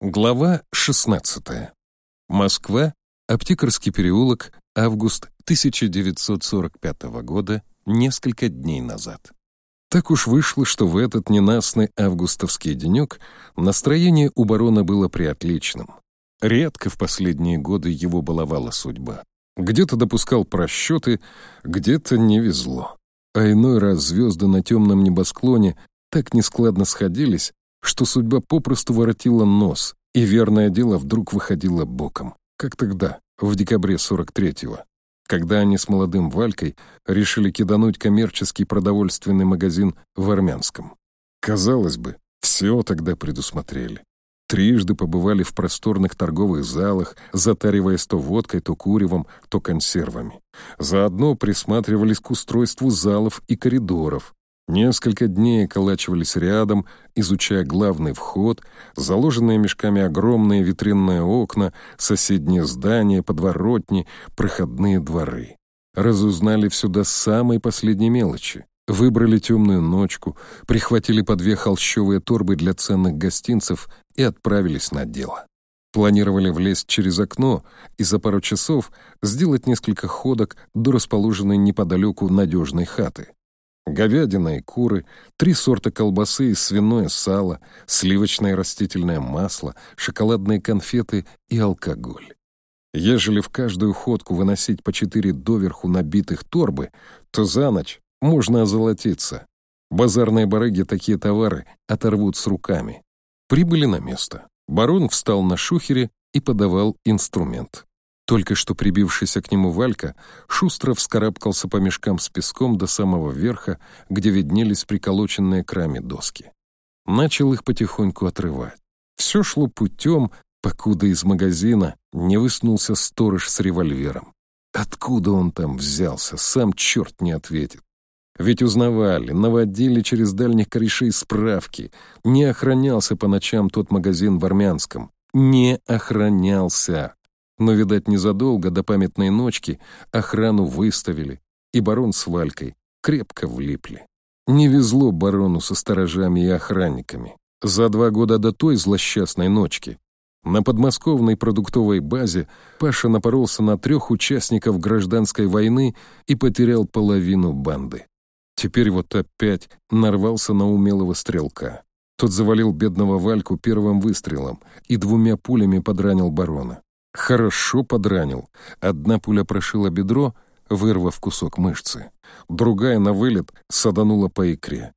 Глава 16. Москва, Аптекарский переулок, август 1945 года, несколько дней назад. Так уж вышло, что в этот ненастный августовский денек настроение у барона было приотличным. Редко в последние годы его баловала судьба. Где-то допускал просчеты, где-то не везло. А иной раз звезды на темном небосклоне так нескладно сходились, что судьба попросту воротила нос, и верное дело вдруг выходило боком. Как тогда, в декабре 43-го, когда они с молодым Валькой решили кидануть коммерческий продовольственный магазин в Армянском. Казалось бы, все тогда предусмотрели. Трижды побывали в просторных торговых залах, затариваясь то водкой, то куревом, то консервами. Заодно присматривались к устройству залов и коридоров, Несколько дней околачивались рядом, изучая главный вход, заложенные мешками огромные витринные окна, соседние здания, подворотни, проходные дворы. Разузнали все до самой последней мелочи. Выбрали темную ночку, прихватили по две холщовые торбы для ценных гостинцев и отправились на дело. Планировали влезть через окно и за пару часов сделать несколько ходок до расположенной неподалеку надежной хаты говядина и куры, три сорта колбасы и свиное сало, сливочное растительное масло, шоколадные конфеты и алкоголь. Ежели в каждую ходку выносить по четыре доверху набитых торбы, то за ночь можно озолотиться. Базарные барыги такие товары оторвут с руками. Прибыли на место. Барон встал на шухере и подавал инструмент. Только что прибившийся к нему Валька шустро вскарабкался по мешкам с песком до самого верха, где виднелись приколоченные к раме доски. Начал их потихоньку отрывать. Все шло путем, покуда из магазина не высунулся сторож с револьвером. Откуда он там взялся, сам черт не ответит. Ведь узнавали, наводили через дальних корешей справки. Не охранялся по ночам тот магазин в Армянском. Не охранялся. Но, видать, незадолго до памятной ночки охрану выставили, и барон с Валькой крепко влипли. Не везло барону со сторожами и охранниками. За два года до той злосчастной ночки на подмосковной продуктовой базе Паша напоролся на трех участников гражданской войны и потерял половину банды. Теперь вот опять нарвался на умелого стрелка. Тот завалил бедного Вальку первым выстрелом и двумя пулями подранил барона. Хорошо подранил. Одна пуля прошила бедро, вырвав кусок мышцы. Другая на вылет саданула по икре.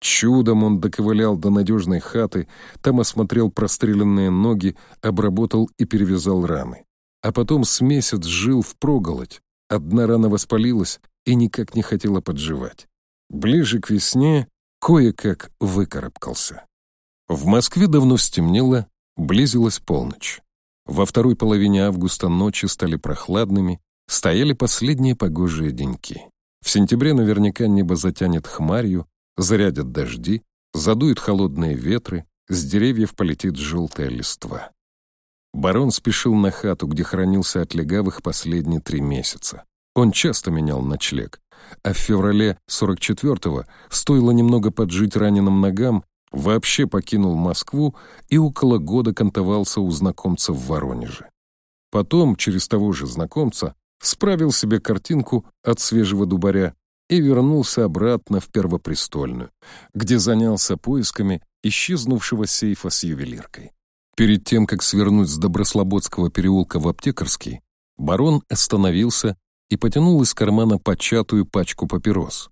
Чудом он доковылял до надежной хаты, там осмотрел простреленные ноги, обработал и перевязал раны. А потом с месяц жил в проголодь. Одна рана воспалилась и никак не хотела подживать. Ближе к весне кое-как выкарабкался. В Москве давно стемнело, близилась полночь. Во второй половине августа ночи стали прохладными, стояли последние погожие деньки. В сентябре наверняка небо затянет хмарью, зарядят дожди, задуют холодные ветры, с деревьев полетит желтая листва. Барон спешил на хату, где хранился от легавых последние три месяца. Он часто менял ночлег, а в феврале 44-го стоило немного поджить раненым ногам, Вообще покинул Москву и около года кантовался у знакомца в Воронеже. Потом, через того же знакомца, справил себе картинку от свежего дубаря и вернулся обратно в Первопрестольную, где занялся поисками исчезнувшего сейфа с ювелиркой. Перед тем, как свернуть с Доброслободского переулка в Аптекарский, барон остановился и потянул из кармана початую пачку папирос.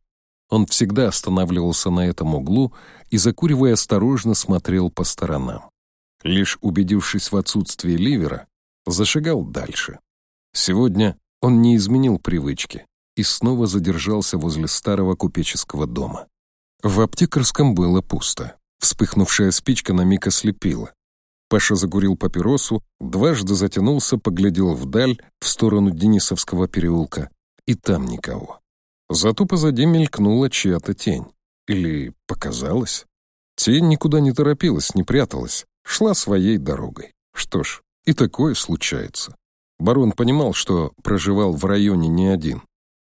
Он всегда останавливался на этом углу и, закуривая, осторожно смотрел по сторонам. Лишь убедившись в отсутствии ливера, зашагал дальше. Сегодня он не изменил привычки и снова задержался возле старого купеческого дома. В аптекарском было пусто. Вспыхнувшая спичка на миг ослепила. Паша закурил папиросу, дважды затянулся, поглядел вдаль, в сторону Денисовского переулка, и там никого. Зато позади мелькнула чья-то тень. Или показалось? Тень никуда не торопилась, не пряталась, шла своей дорогой. Что ж, и такое случается. Барон понимал, что проживал в районе не один.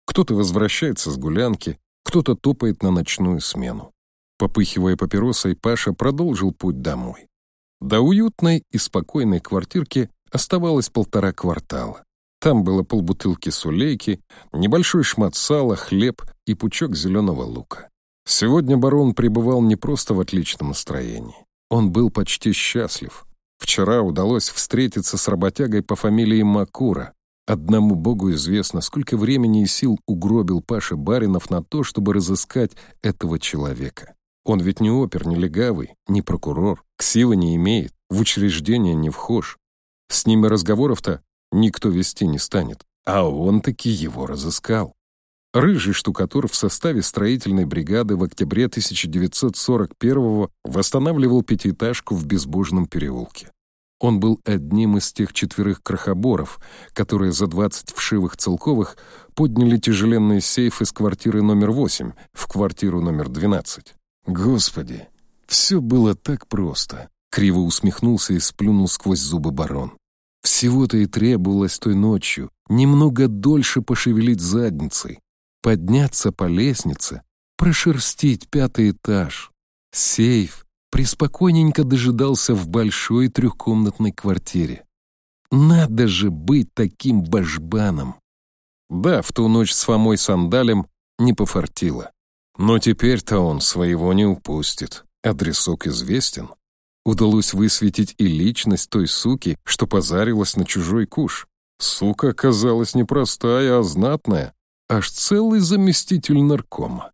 Кто-то возвращается с гулянки, кто-то топает на ночную смену. Попыхивая папиросой, Паша продолжил путь домой. До уютной и спокойной квартирки оставалось полтора квартала. Там было полбутылки сулейки, небольшой шмат сала, хлеб и пучок зеленого лука. Сегодня барон пребывал не просто в отличном настроении. Он был почти счастлив. Вчера удалось встретиться с работягой по фамилии Макура. Одному богу известно, сколько времени и сил угробил Паша Баринов на то, чтобы разыскать этого человека. Он ведь не опер, не легавый, не прокурор, ксива не имеет, в учреждение не вхож. С ними разговоров-то никто вести не станет, а он таки его разыскал. Рыжий штукатур в составе строительной бригады в октябре 1941-го восстанавливал пятиэтажку в Безбожном переулке. Он был одним из тех четверых крохоборов, которые за 20 вшивых целковых подняли тяжеленный сейф из квартиры номер 8 в квартиру номер 12. Господи, все было так просто. Криво усмехнулся и сплюнул сквозь зубы барон. Всего-то и требовалось той ночью немного дольше пошевелить задницей, подняться по лестнице, прошерстить пятый этаж. Сейф приспокойненько дожидался в большой трехкомнатной квартире. Надо же быть таким башбаном! Да, в ту ночь с Фомой Сандалем не пофартило. Но теперь-то он своего не упустит. Адресок известен. Удалось высветить и личность той суки, что позарилась на чужой куш. Сука оказалась не простая, а знатная. Аж целый заместитель наркома.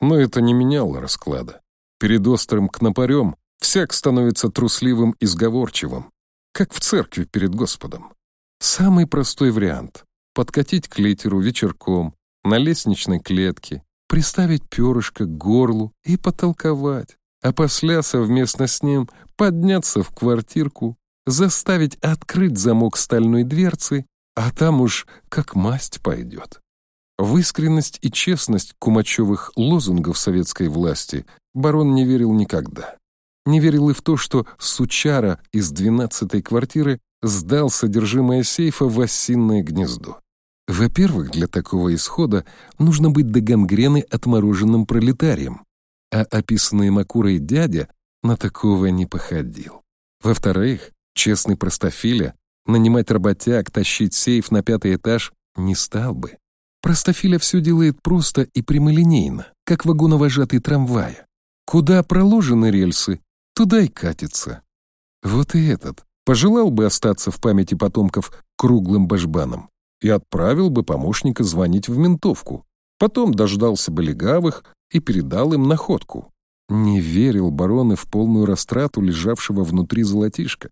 Но это не меняло расклада. Перед острым кнопарем всяк становится трусливым и сговорчивым, как в церкви перед Господом. Самый простой вариант — подкатить к литеру вечерком, на лестничной клетке, приставить перышко к горлу и потолковать, а после совместно с ним подняться в квартирку, заставить открыть замок стальной дверцы, а там уж как масть пойдет. В искренность и честность кумачевых лозунгов советской власти барон не верил никогда. Не верил и в то, что сучара из двенадцатой квартиры сдал содержимое сейфа в осинное гнездо. Во-первых, для такого исхода нужно быть до гангрены отмороженным пролетарием, а описанный Макурой дядя на такого не походил. Во-вторых, честный простофиля нанимать работяг, тащить сейф на пятый этаж не стал бы. Простофиля все делает просто и прямолинейно, как вагоновожатый трамвая. Куда проложены рельсы, туда и катится. Вот и этот пожелал бы остаться в памяти потомков круглым башбаном и отправил бы помощника звонить в ментовку. Потом дождался бы легавых и передал им находку. Не верил барон в полную растрату лежавшего внутри золотишка.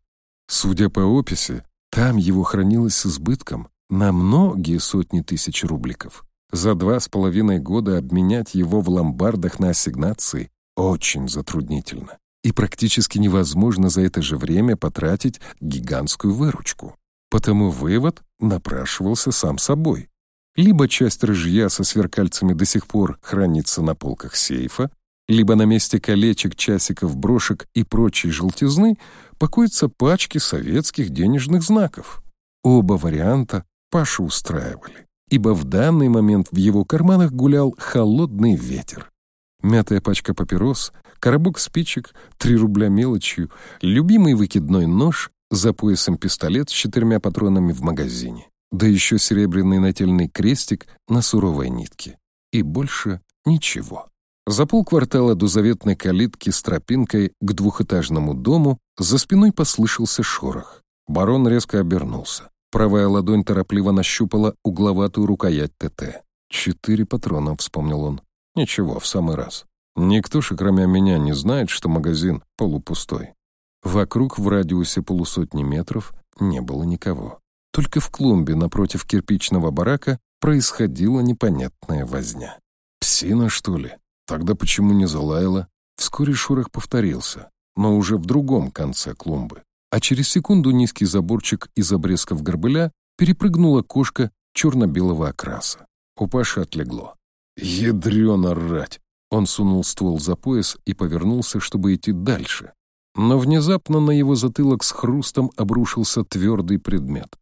Судя по описи, там его хранилось с избытком на многие сотни тысяч рубликов. За два с половиной года обменять его в ломбардах на ассигнации очень затруднительно. И практически невозможно за это же время потратить гигантскую выручку. Потому вывод напрашивался сам собой. Либо часть рыжья со сверкальцами до сих пор хранится на полках сейфа, либо на месте колечек, часиков, брошек и прочей желтизны покоятся пачки советских денежных знаков. Оба варианта Пашу устраивали, ибо в данный момент в его карманах гулял холодный ветер. Мятая пачка папирос, коробок спичек, три рубля мелочью, любимый выкидной нож, за поясом пистолет с четырьмя патронами в магазине, да еще серебряный нательный крестик на суровой нитке. И больше ничего. За полквартала до заветной калитки с тропинкой к двухэтажному дому за спиной послышался шорох. Барон резко обернулся. Правая ладонь торопливо нащупала угловатую рукоять ТТ. «Четыре патрона», — вспомнил он. «Ничего, в самый раз. Никто же, кроме меня, не знает, что магазин полупустой. Вокруг в радиусе полусотни метров не было никого. Только в клумбе напротив кирпичного барака происходила непонятная возня. Псина, что ли? Тогда почему не залаяла? Вскоре шорох повторился, но уже в другом конце клумбы. А через секунду низкий заборчик из обрезков горбыля перепрыгнула кошка черно-белого окраса. У Паши отлегло. «Ядрёно рать!» Он сунул ствол за пояс и повернулся, чтобы идти дальше. Но внезапно на его затылок с хрустом обрушился твердый предмет.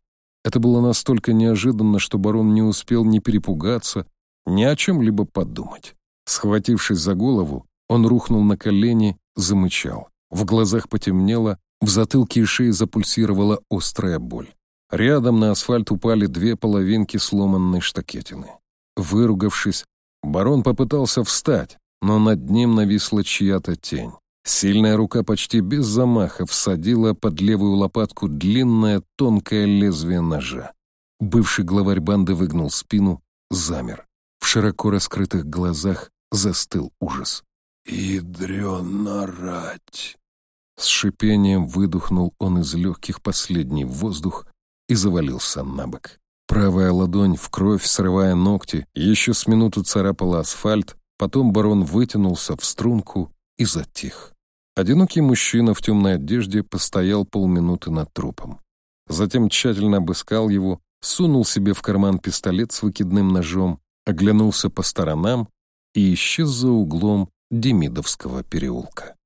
Это было настолько неожиданно, что барон не успел ни перепугаться, ни о чем-либо подумать. Схватившись за голову, он рухнул на колени, замычал. В глазах потемнело, В затылке и шее запульсировала острая боль. Рядом на асфальт упали две половинки сломанной штакетины. Выругавшись, барон попытался встать, но над ним нависла чья-то тень. Сильная рука почти без замаха всадила под левую лопатку длинное тонкое лезвие ножа. Бывший главарь банды выгнул спину, замер. В широко раскрытых глазах застыл ужас. «Ядрёна рать!» С шипением выдохнул он из легких последний воздух и завалился на бок. Правая ладонь в кровь, срывая ногти, еще с минуту царапала асфальт, потом барон вытянулся в струнку и затих. Одинокий мужчина в темной одежде постоял полминуты над трупом. Затем тщательно обыскал его, сунул себе в карман пистолет с выкидным ножом, оглянулся по сторонам и исчез за углом Демидовского переулка.